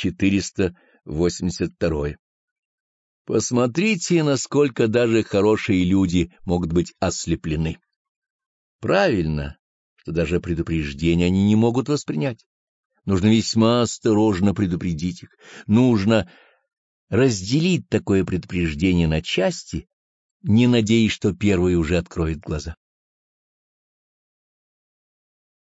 482. Посмотрите, насколько даже хорошие люди могут быть ослеплены. Правильно, что даже предупреждения они не могут воспринять. Нужно весьма осторожно предупредить их. Нужно разделить такое предупреждение на части, не надеясь, что первый уже откроет глаза.